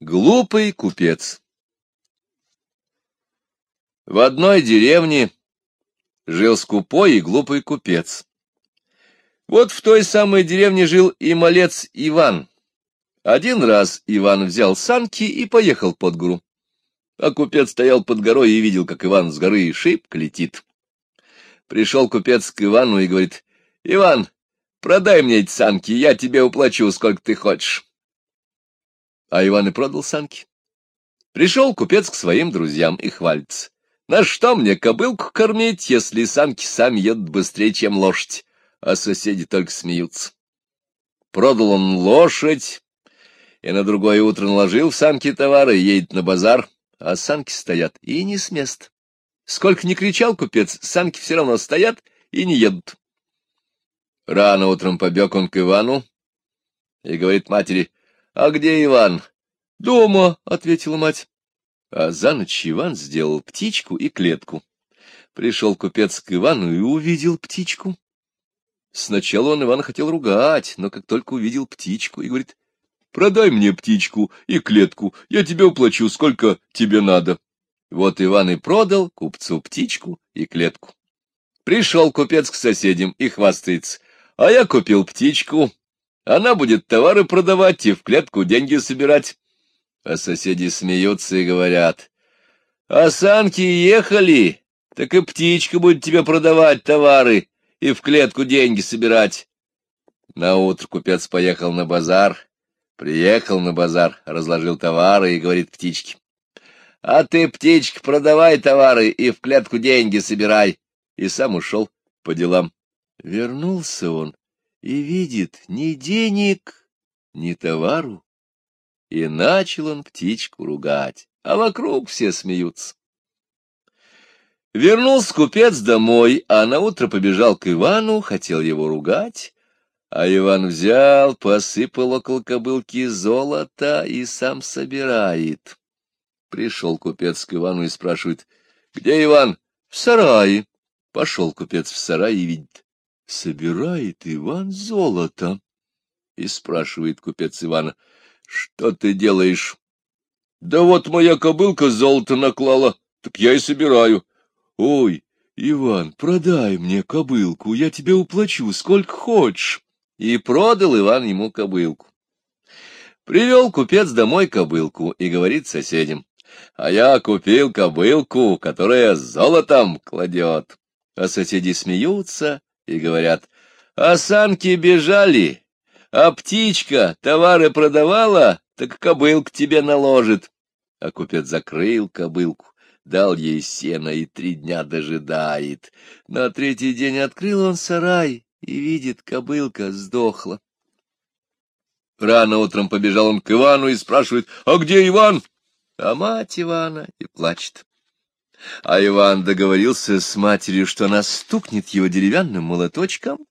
Глупый купец В одной деревне жил скупой и глупый купец. Вот в той самой деревне жил и малец Иван. Один раз Иван взял санки и поехал под гору. А купец стоял под горой и видел, как Иван с горы шибко летит. Пришел купец к Ивану и говорит, — Иван, продай мне эти санки, я тебе уплачу, сколько ты хочешь. А Иван и продал санки. Пришел купец к своим друзьям и хвалится. На что мне кобылку кормить, если санки сами едут быстрее, чем лошадь? А соседи только смеются. Продал он лошадь, и на другое утро наложил в санки товары и едет на базар, а санки стоят и не с места. Сколько ни кричал купец, санки все равно стоят и не едут. Рано утром побег он к Ивану и говорит матери, — А где Иван? — Дома, — ответила мать. А за ночь Иван сделал птичку и клетку. Пришел купец к Ивану и увидел птичку. Сначала он Ивана хотел ругать, но как только увидел птичку и говорит, «Продай мне птичку и клетку, я тебе уплачу, сколько тебе надо». Вот Иван и продал купцу птичку и клетку. Пришел купец к соседям и хвастается, «А я купил птичку, она будет товары продавать и в клетку деньги собирать. А соседи смеются и говорят, «А санки ехали, так и птичка будет тебе продавать товары и в клетку деньги собирать». Наутро купец поехал на базар, приехал на базар, разложил товары и говорит птичке, «А ты, птичка, продавай товары и в клетку деньги собирай». И сам ушел по делам. Вернулся он и видит ни денег, ни товару. И начал он птичку ругать, а вокруг все смеются. Вернулся купец домой, а наутро побежал к Ивану, хотел его ругать, а Иван взял, посыпал около кобылки золото и сам собирает. Пришел купец к Ивану и спрашивает, — Где Иван? — В сарае. Пошел купец в сарай и видит, собирает Иван золото. И спрашивает купец Ивана, — что ты делаешь? Да вот моя кобылка золото наклала, так я и собираю. Ой, Иван, продай мне кобылку, я тебе уплачу, сколько хочешь. И продал Иван ему кобылку. Привел купец домой кобылку и говорит соседям, а я купил кобылку, которая золотом кладет. А соседи смеются и говорят, а санки бежали, а птичка товары продавала, так кобылка тебе наложит. А купец закрыл кобылку, дал ей сено и три дня дожидает. На третий день открыл он сарай и видит, кобылка сдохла. Рано утром побежал он к Ивану и спрашивает, а где Иван? А мать Ивана и плачет. А Иван договорился с матерью, что она стукнет его деревянным молоточком,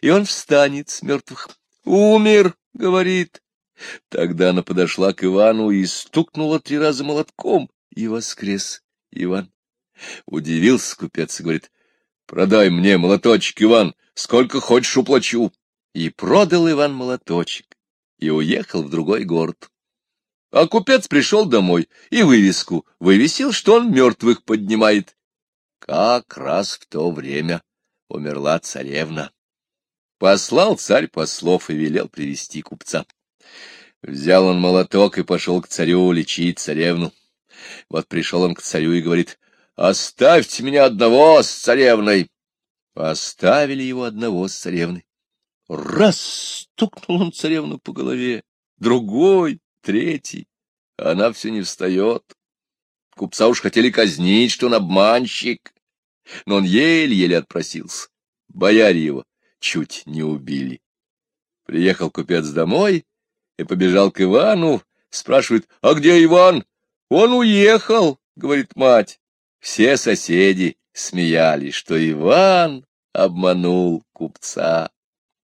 и он встанет с мертвых. Умер, говорит. Тогда она подошла к Ивану и стукнула три раза молотком, и воскрес Иван. Удивился купец и говорит, продай мне молоточек, Иван, сколько хочешь уплачу. И продал Иван молоточек и уехал в другой город. А купец пришел домой и вывеску вывесил, что он мертвых поднимает. Как раз в то время умерла царевна. Послал царь послов и велел привести купца. Взял он молоток и пошел к царю лечить царевну. Вот пришел он к царю и говорит, «Оставьте меня одного с царевной!» Оставили его одного с царевной. Раз стукнул он царевну по голове, другой, третий. Она все не встает. Купца уж хотели казнить, что он обманщик. Но он еле-еле отпросился. Бояре его чуть не убили. Приехал купец домой и побежал к Ивану, спрашивает, а где Иван? Он уехал, говорит мать. Все соседи смеялись, что Иван обманул купца.